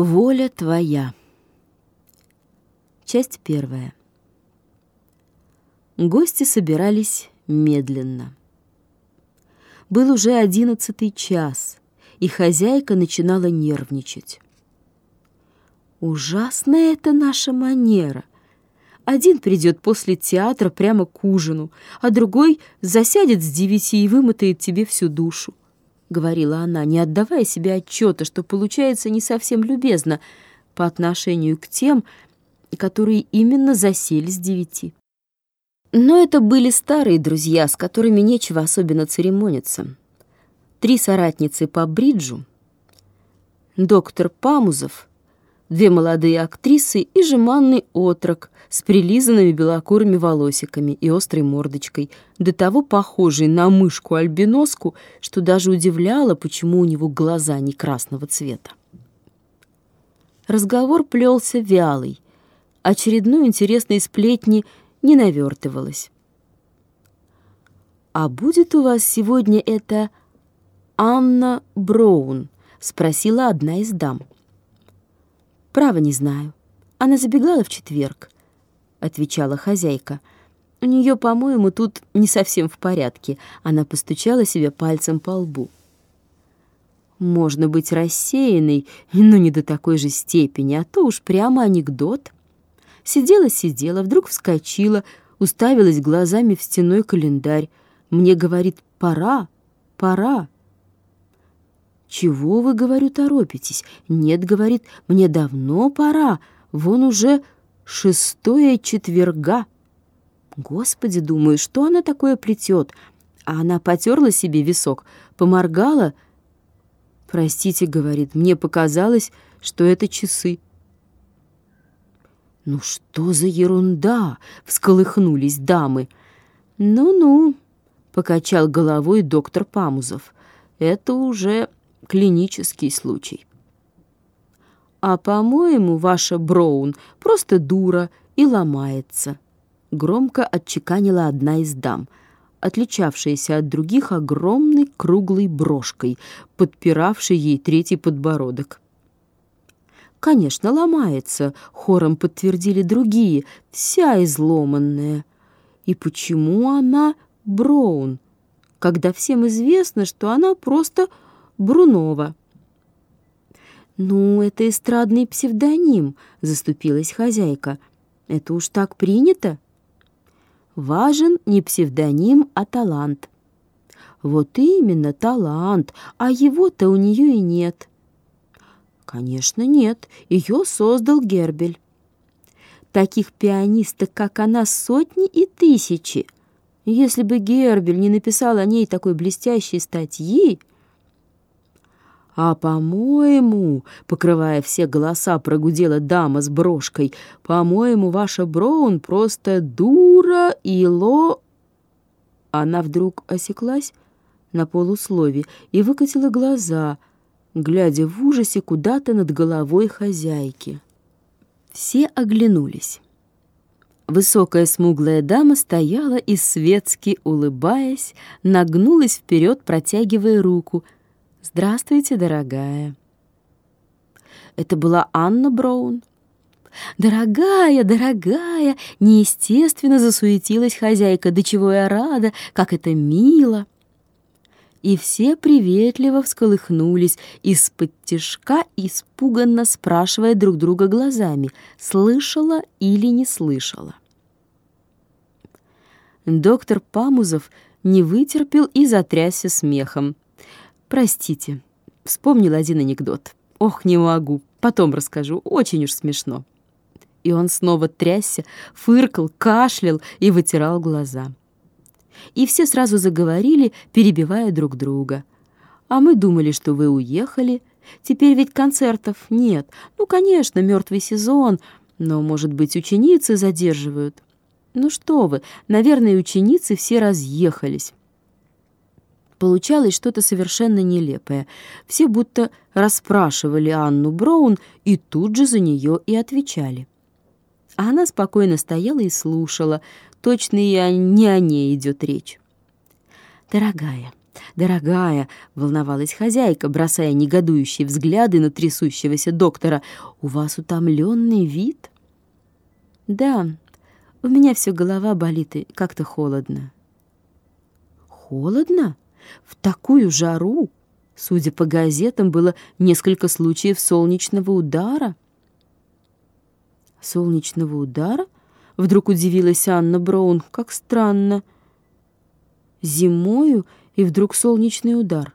Воля твоя. Часть первая. Гости собирались медленно. Был уже одиннадцатый час, и хозяйка начинала нервничать. Ужасная это наша манера. Один придет после театра прямо к ужину, а другой засядет с девяти и вымотает тебе всю душу. — говорила она, не отдавая себе отчета, что получается не совсем любезно по отношению к тем, которые именно засели с девяти. Но это были старые друзья, с которыми нечего особенно церемониться. Три соратницы по бриджу, доктор Памузов, две молодые актрисы и жеманный отрок с прилизанными белокурыми волосиками и острой мордочкой, до того похожей на мышку-альбиноску, что даже удивляло, почему у него глаза не красного цвета. Разговор плелся вялый, очередной интересной сплетни не навертывалось. «А будет у вас сегодня это Анна Броун?» — спросила одна из дам. «Право не знаю. Она забегала в четверг», — отвечала хозяйка. «У нее, по-моему, тут не совсем в порядке». Она постучала себе пальцем по лбу. «Можно быть рассеянной, но не до такой же степени, а то уж прямо анекдот». Сидела-сидела, вдруг вскочила, уставилась глазами в стеной календарь. Мне говорит «пора, пора». «Чего вы, говорю, торопитесь? Нет, — говорит, — мне давно пора, вон уже шестое четверга». Господи, думаю, что она такое плетет? А она потерла себе висок, поморгала. «Простите, — говорит, — мне показалось, что это часы». «Ну что за ерунда?» — всколыхнулись дамы. «Ну-ну», — покачал головой доктор Памузов, — «это уже клинический случай. А, по-моему, ваша Броун просто дура и ломается, громко отчеканила одна из дам, отличавшаяся от других огромной круглой брошкой, подпиравшей ей третий подбородок. «Конечно, ломается», — хором подтвердили другие, вся изломанная. «И почему она Броун, когда всем известно, что она просто Брунова. «Ну, это эстрадный псевдоним», — заступилась хозяйка. «Это уж так принято?» «Важен не псевдоним, а талант». «Вот именно, талант, а его-то у нее и нет». «Конечно, нет. Ее создал Гербель». «Таких пианисток, как она, сотни и тысячи. Если бы Гербель не написал о ней такой блестящей статьи...» «А, по-моему, — покрывая все голоса, прогудела дама с брошкой, — по-моему, ваша Броун просто дура и ло...» Она вдруг осеклась на полуслове и выкатила глаза, глядя в ужасе куда-то над головой хозяйки. Все оглянулись. Высокая смуглая дама стояла и, светски улыбаясь, нагнулась вперед, протягивая руку — «Здравствуйте, дорогая». Это была Анна Браун. «Дорогая, дорогая!» Неестественно засуетилась хозяйка. «Да чего я рада! Как это мило!» И все приветливо всколыхнулись, из-под тишка испуганно спрашивая друг друга глазами, слышала или не слышала. Доктор Памузов не вытерпел и затрясся смехом. Простите, вспомнил один анекдот. Ох, не могу, потом расскажу, очень уж смешно. И он снова трясся, фыркал, кашлял и вытирал глаза. И все сразу заговорили, перебивая друг друга. А мы думали, что вы уехали. Теперь ведь концертов нет. Ну, конечно, мертвый сезон, но, может быть, ученицы задерживают. Ну что вы, наверное, ученицы все разъехались. Получалось что-то совершенно нелепое. Все будто расспрашивали Анну Браун и тут же за нее и отвечали. А она спокойно стояла и слушала. Точно и не о ней идет речь. «Дорогая, «Дорогая», — волновалась хозяйка, бросая негодующие взгляды на трясущегося доктора, — «у вас утомленный вид?» «Да, у меня все голова болит и как-то холодно». «Холодно? В такую жару?» Судя по газетам, было несколько случаев солнечного удара. «Солнечного удара?» — вдруг удивилась Анна Браун. «Как странно. Зимою и вдруг солнечный удар».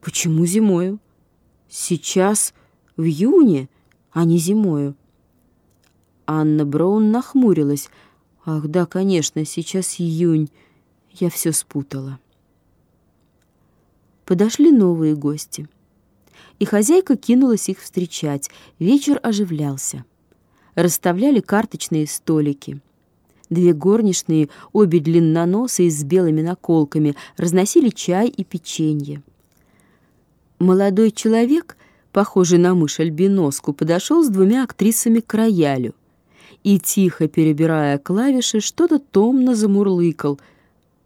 «Почему зимою? Сейчас в июне, а не зимою». Анна Браун нахмурилась. «Ах, да, конечно, сейчас июнь. Я все спутала». Подошли новые гости. И хозяйка кинулась их встречать. Вечер оживлялся. Расставляли карточные столики. Две горничные, обе длинноносые с белыми наколками, разносили чай и печенье. Молодой человек, похожий на мышь-альбиноску, подошел с двумя актрисами к роялю и, тихо перебирая клавиши, что-то томно замурлыкал.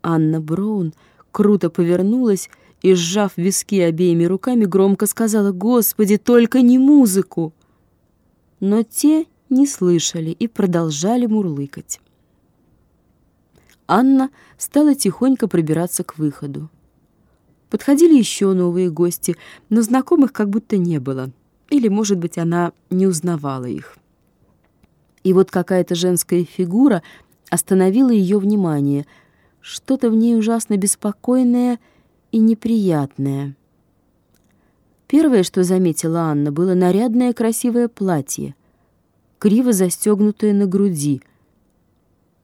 Анна Браун круто повернулась и, сжав виски обеими руками, громко сказала «Господи, только не музыку!» Но те не слышали и продолжали мурлыкать. Анна стала тихонько пробираться к выходу. Подходили еще новые гости, но знакомых как будто не было. Или, может быть, она не узнавала их. И вот какая-то женская фигура остановила ее внимание. Что-то в ней ужасно беспокойное — и неприятное. Первое, что заметила Анна, было нарядное красивое платье, криво застегнутое на груди.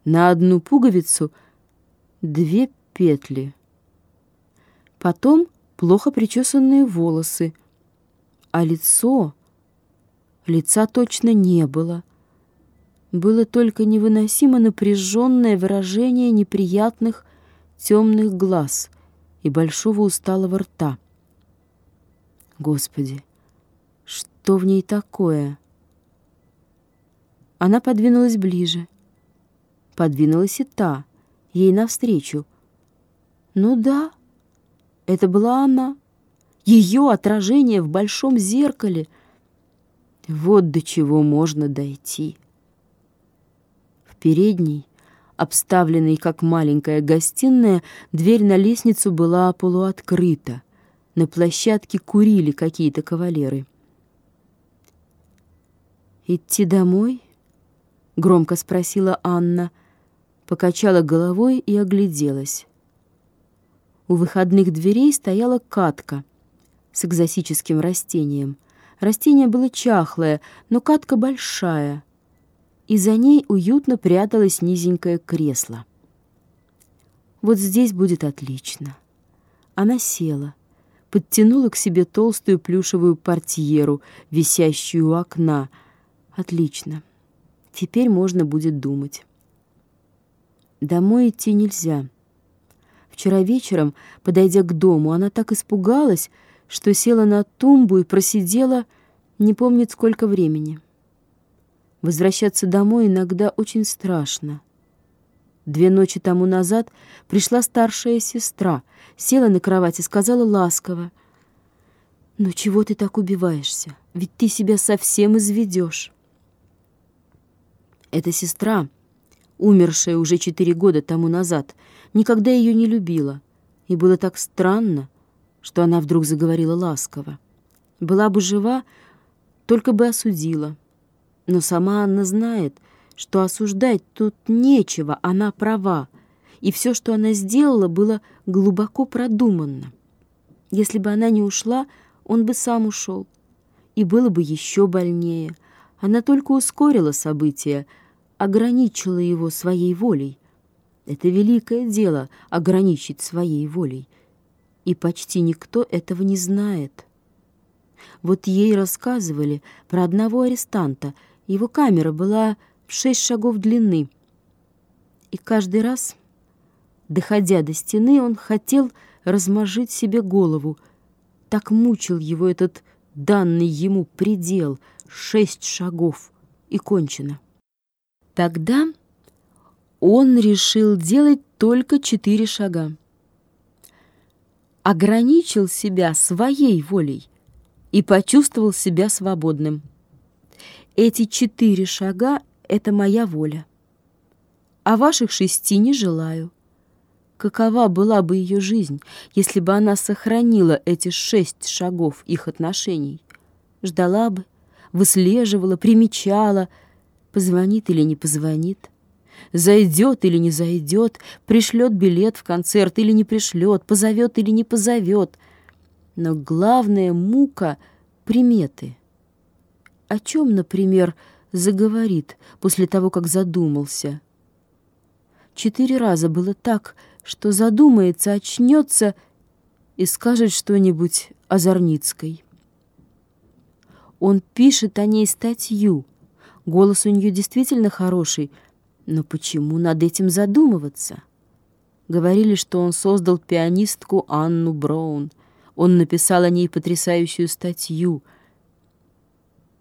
На одну пуговицу две петли. Потом плохо причесанные волосы, а лицо... Лица точно не было. Было только невыносимо напряженное выражение неприятных темных глаз — и большого усталого рта. Господи, что в ней такое? Она подвинулась ближе. Подвинулась и та, ей навстречу. Ну да, это была она. Ее отражение в большом зеркале. Вот до чего можно дойти. В передней обставленной как маленькая гостиная, дверь на лестницу была полуоткрыта. На площадке курили какие-то кавалеры. «Идти домой?» — громко спросила Анна, покачала головой и огляделась. У выходных дверей стояла катка с экзотическим растением. Растение было чахлое, но катка большая — и за ней уютно пряталось низенькое кресло. Вот здесь будет отлично. Она села, подтянула к себе толстую плюшевую портьеру, висящую у окна. Отлично. Теперь можно будет думать. Домой идти нельзя. Вчера вечером, подойдя к дому, она так испугалась, что села на тумбу и просидела не помнит сколько времени. Возвращаться домой иногда очень страшно. Две ночи тому назад пришла старшая сестра, села на кровать и сказала ласково, «Ну чего ты так убиваешься? Ведь ты себя совсем изведешь». Эта сестра, умершая уже четыре года тому назад, никогда ее не любила, и было так странно, что она вдруг заговорила ласково. Была бы жива, только бы осудила — но сама Анна знает, что осуждать тут нечего, она права, и все, что она сделала, было глубоко продуманно. Если бы она не ушла, он бы сам ушел, и было бы еще больнее. Она только ускорила события, ограничила его своей волей. Это великое дело — ограничить своей волей. И почти никто этого не знает. Вот ей рассказывали про одного арестанта — его камера была в шесть шагов длины. И каждый раз, доходя до стены, он хотел размажить себе голову. Так мучил его этот данный ему предел — шесть шагов, и кончено. Тогда он решил делать только четыре шага. ограничил себя своей волей и почувствовал себя свободным. Эти четыре шага — это моя воля. А ваших шести не желаю. Какова была бы ее жизнь, если бы она сохранила эти шесть шагов их отношений? Ждала бы, выслеживала, примечала, позвонит или не позвонит, зайдет или не зайдет, пришлет билет в концерт или не пришлет, позовет или не позовет. Но главная мука — приметы. О чем, например, заговорит после того, как задумался? Четыре раза было так, что задумается, очнется и скажет что-нибудь о Зарницкой. Он пишет о ней статью. Голос у нее действительно хороший, но почему над этим задумываться? Говорили, что он создал пианистку Анну Браун. Он написал о ней потрясающую статью.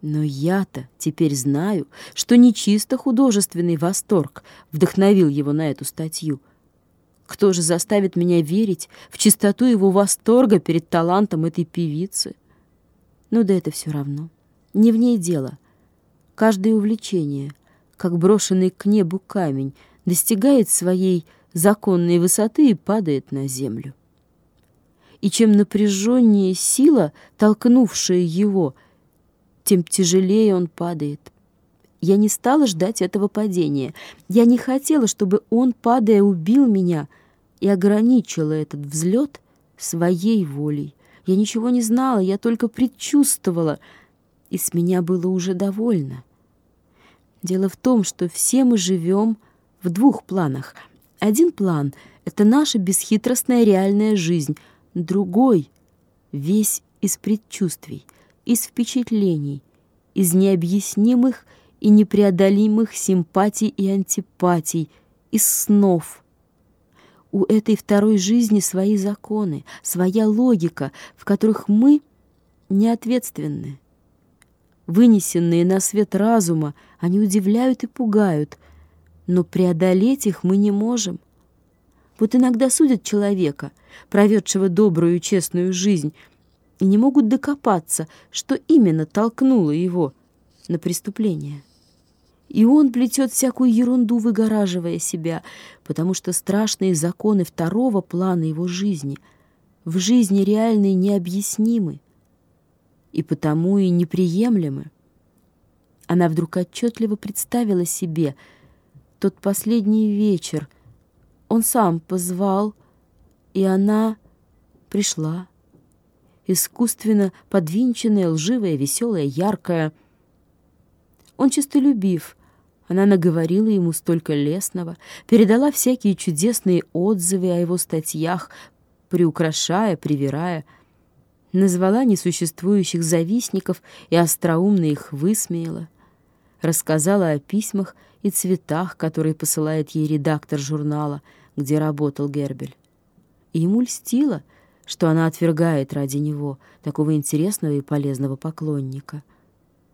Но я-то теперь знаю, что не чисто художественный восторг вдохновил его на эту статью — кто же заставит меня верить в чистоту его восторга перед талантом этой певицы? Ну да это все равно. Не в ней дело. Каждое увлечение, как брошенный к небу камень, достигает своей законной высоты и падает на землю. И чем напряженнее сила, толкнувшая его, тем тяжелее он падает. Я не стала ждать этого падения. Я не хотела, чтобы он, падая, убил меня и ограничила этот взлет своей волей. Я ничего не знала, я только предчувствовала, и с меня было уже довольно. Дело в том, что все мы живем в двух планах. Один план — это наша бесхитростная реальная жизнь, другой — весь из предчувствий, из впечатлений, из необъяснимых и непреодолимых симпатий и антипатий, из снов. У этой второй жизни свои законы, своя логика, в которых мы неответственны. Вынесенные на свет разума, они удивляют и пугают, но преодолеть их мы не можем. Вот иногда судят человека, проведшего добрую и честную жизнь, и не могут докопаться, что именно толкнуло его на преступление. И он плетет всякую ерунду, выгораживая себя, потому что страшные законы второго плана его жизни в жизни реальной необъяснимы и потому и неприемлемы. Она вдруг отчетливо представила себе тот последний вечер. Он сам позвал, и она пришла. Искусственно подвинченная, лживая, веселая, яркая — он честолюбив. Она наговорила ему столько лестного, передала всякие чудесные отзывы о его статьях, приукрашая, привирая, назвала несуществующих завистников и остроумно их высмеяла, рассказала о письмах и цветах, которые посылает ей редактор журнала, где работал Гербель. И ему льстило, что она отвергает ради него такого интересного и полезного поклонника —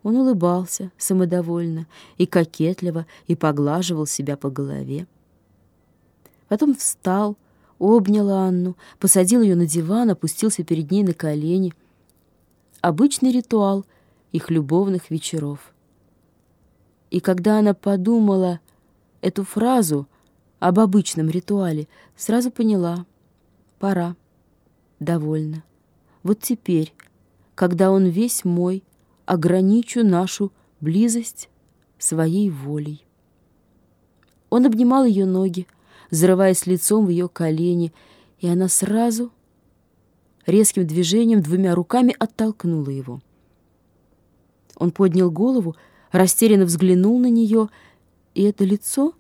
он улыбался самодовольно и кокетливо и поглаживал себя по голове. Потом встал, обнял Анну, посадил ее на диван, опустился перед ней на колени. Обычный ритуал их любовных вечеров. И когда она подумала эту фразу об обычном ритуале, сразу поняла — пора, довольно. Вот теперь, когда он весь мой, ограничу нашу близость своей волей. Он обнимал ее ноги, зарываясь лицом в ее колени, и она сразу резким движением двумя руками оттолкнула его. Он поднял голову, растерянно взглянул на нее, и это лицо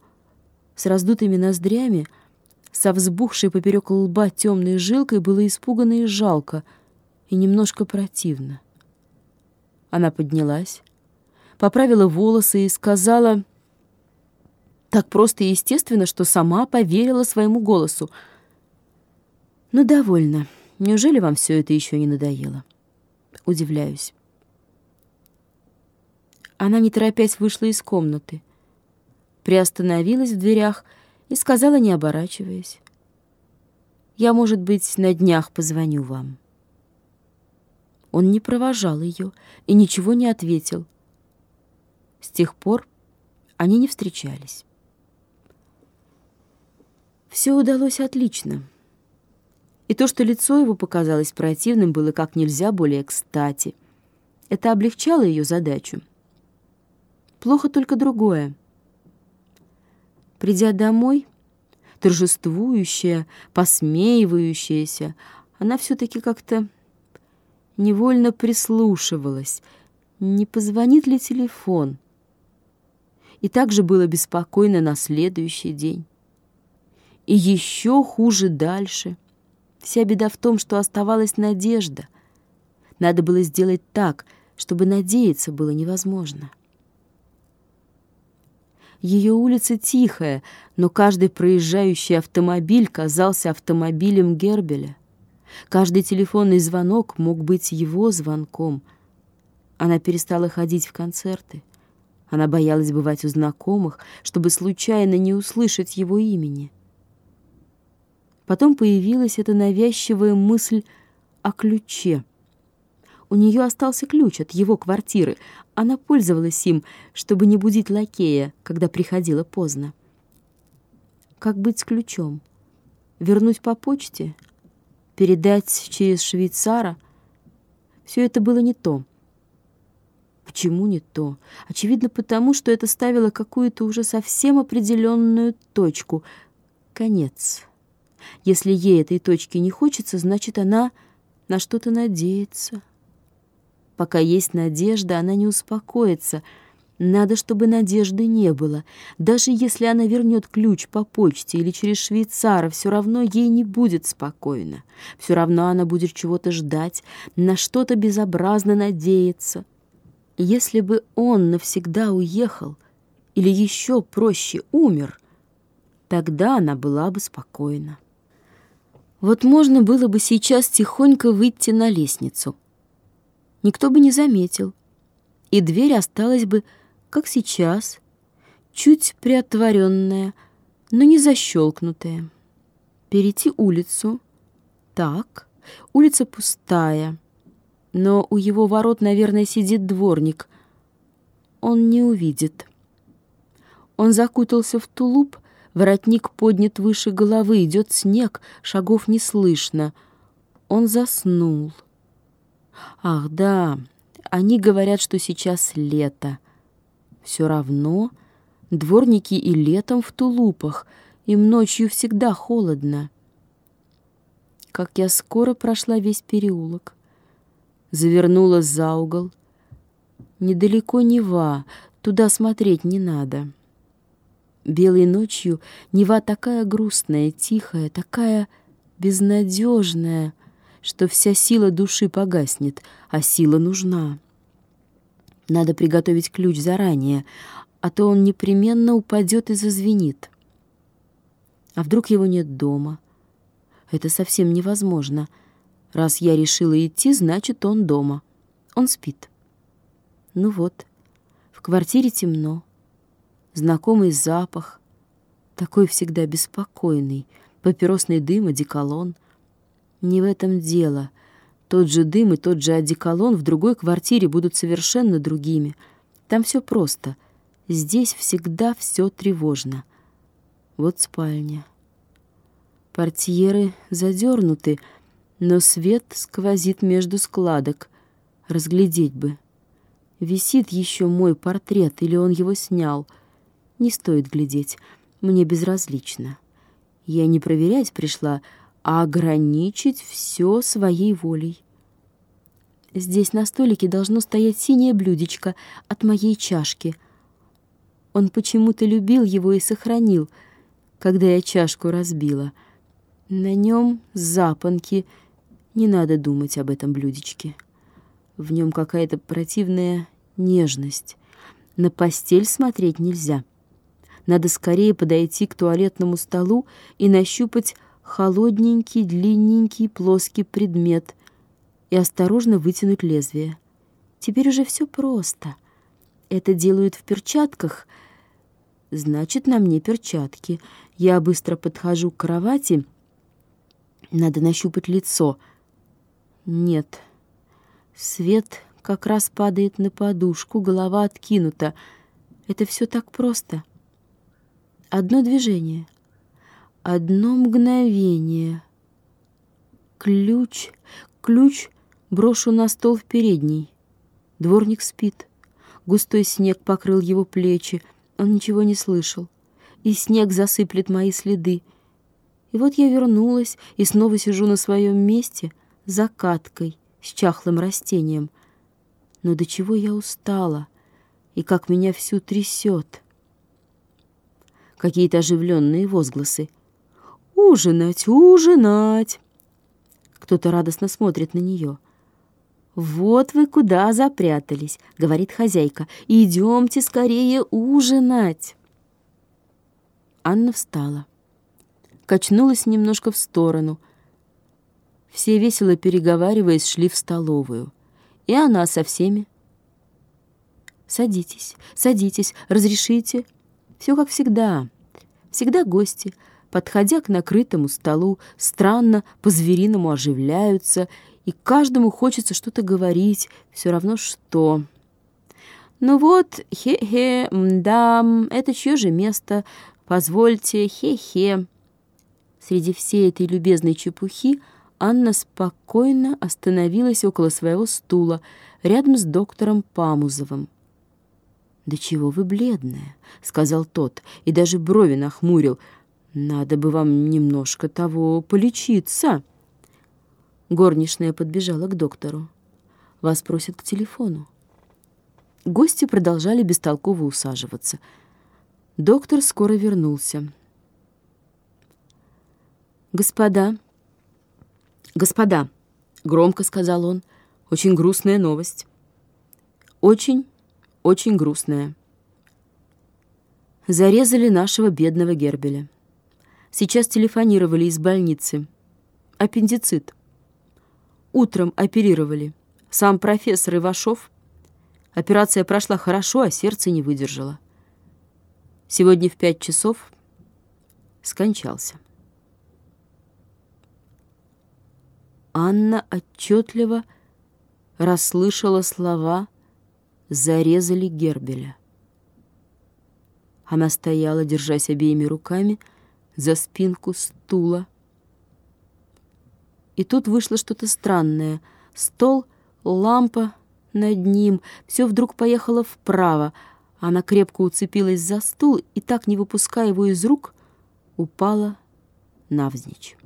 с раздутыми ноздрями, со взбухшей поперек лба темной жилкой было испуганно и жалко, и немножко противно. Она поднялась, поправила волосы и сказала так просто и естественно, что сама поверила своему голосу. «Ну, довольно. Неужели вам все это еще не надоело?» Удивляюсь. Она, не торопясь, вышла из комнаты, приостановилась в дверях сказала, не оборачиваясь. Я, может быть, на днях позвоню вам». Он не провожал ее и ничего не ответил. С тех пор они не встречались. Все удалось отлично. И то, что лицо его показалось противным, было как нельзя более кстати. Это облегчало ее задачу. Плохо только другое. Придя домой, торжествующая, посмеивающаяся, она все-таки как-то невольно прислушивалась, не позвонит ли телефон. И также было беспокойно на следующий день. И еще хуже дальше. Вся беда в том, что оставалась надежда. Надо было сделать так, чтобы надеяться было невозможно. Ее улица тихая, но каждый проезжающий автомобиль казался автомобилем Гербеля. Каждый телефонный звонок мог быть его звонком. Она перестала ходить в концерты. Она боялась бывать у знакомых, чтобы случайно не услышать его имени. Потом появилась эта навязчивая мысль о ключе. У нее остался ключ от его квартиры. Она пользовалась им, чтобы не будить лакея, когда приходила поздно. Как быть с ключом? Вернуть по почте? Передать через швейцара? Все это было не то. Почему не то? Очевидно, потому что это ставило какую-то уже совсем определенную точку. Конец. Если ей этой точки не хочется, значит, она на что-то надеется. Пока есть надежда, она не успокоится. Надо, чтобы надежды не было. Даже если она вернет ключ по почте или через швейцара, все равно ей не будет спокойно. Все равно она будет чего-то ждать, на что-то безобразно надеяться. Если бы он навсегда уехал, или еще проще умер, тогда она была бы спокойна. Вот можно было бы сейчас тихонько выйти на лестницу. Никто бы не заметил, и дверь осталась бы, как сейчас, чуть приотворенная, но не защелкнутая. Перейти улицу. Так, улица пустая, но у его ворот, наверное, сидит дворник. Он не увидит. Он закутался в тулуп, Воротник поднят выше головы, идет снег, шагов не слышно. Он заснул. Ах, да, они говорят, что сейчас лето. Все равно дворники и летом в тулупах, им ночью всегда холодно. Как я скоро прошла весь переулок. Завернула за угол. Недалеко Нева, туда смотреть не надо. Белой ночью Нева такая грустная, тихая, такая безнадежная, что вся сила души погаснет, а сила нужна. Надо приготовить ключ заранее, а то он непременно упадет и зазвенит. А вдруг его нет дома? Это совсем невозможно. Раз я решила идти, значит, он дома. Он спит. Ну вот, в квартире темно знакомый запах, такой всегда беспокойный, папиросный дым, одеколон. Не в этом дело. Тот же дым и тот же одеколон в другой квартире будут совершенно другими. Там все просто. Здесь всегда все тревожно. Вот спальня. Портьеры задернуты, но свет сквозит между складок. Разглядеть бы. Висит еще мой портрет, или он его снял — не стоит глядеть, мне безразлично. Я не проверять пришла, а ограничить все своей волей. Здесь на столике должно стоять синее блюдечко от моей чашки. Он почему-то любил его и сохранил, когда я чашку разбила. На нем запонки, не надо думать об этом блюдечке. В нем какая-то противная нежность. На постель смотреть нельзя. Надо скорее подойти к туалетному столу и нащупать холодненький, длинненький, плоский предмет и осторожно вытянуть лезвие. Теперь уже все просто. Это делают в перчатках. Значит, на мне перчатки. Я быстро подхожу к кровати Надо нащупать лицо. Нет. Свет как раз падает на подушку, голова откинута. Это все так просто. Одно движение. Одно мгновение. Ключ, ключ брошу на стол в передней. Дворник спит. Густой снег покрыл его плечи. Он ничего не слышал. И снег засыплет мои следы. И вот я вернулась и снова сижу на своем месте за каткой с чахлым растением. Но до чего я устала, и как меня всю трясет. Какие-то оживленные возгласы. «Ужинать, ужинать!» Кто-то радостно смотрит на нее. «Вот вы куда запрятались», — говорит хозяйка. «Идемте скорее ужинать». Анна встала качнулась немножко в сторону. Все весело переговариваясь шли в столовую. И она со всеми. «Садитесь, садитесь, разрешите?» Все как всегда. Всегда гости, подходя к накрытому столу, странно, по-звериному оживляются, и каждому хочется что-то говорить, все равно что. «Ну вот, хе-хе, мдам, это чье же место? Позвольте, хе-хе». Среди всей этой любезной чепухи Анна спокойно остановилась около своего стула, рядом с доктором Памузовым. «Да чего вы бледная?» — сказал тот, и даже брови нахмурил. «Надо бы вам немножко того полечиться». Горничная подбежала к доктору. «Вас просят к телефону». Гости продолжали бестолково усаживаться. Доктор скоро вернулся. «Господа, господа», — громко сказал он, — «очень грустная новость. Очень, очень грустная. Зарезали нашего бедного Гербеля. Сейчас телефонировали из больницы. Аппендицит. Утром оперировали. Сам профессор Ивашов. Операция прошла хорошо, а сердце не выдержало. Сегодня в пять часов скончался. Анна отчетливо расслышала слова «зарезали Гербеля». Она стояла, держась обеими руками за спинку стула. И тут вышло что-то странное. Стол, лампа над ним, все вдруг поехало вправо. Она крепко уцепилась за стул и, так не выпуская его из рук, упала навзничь.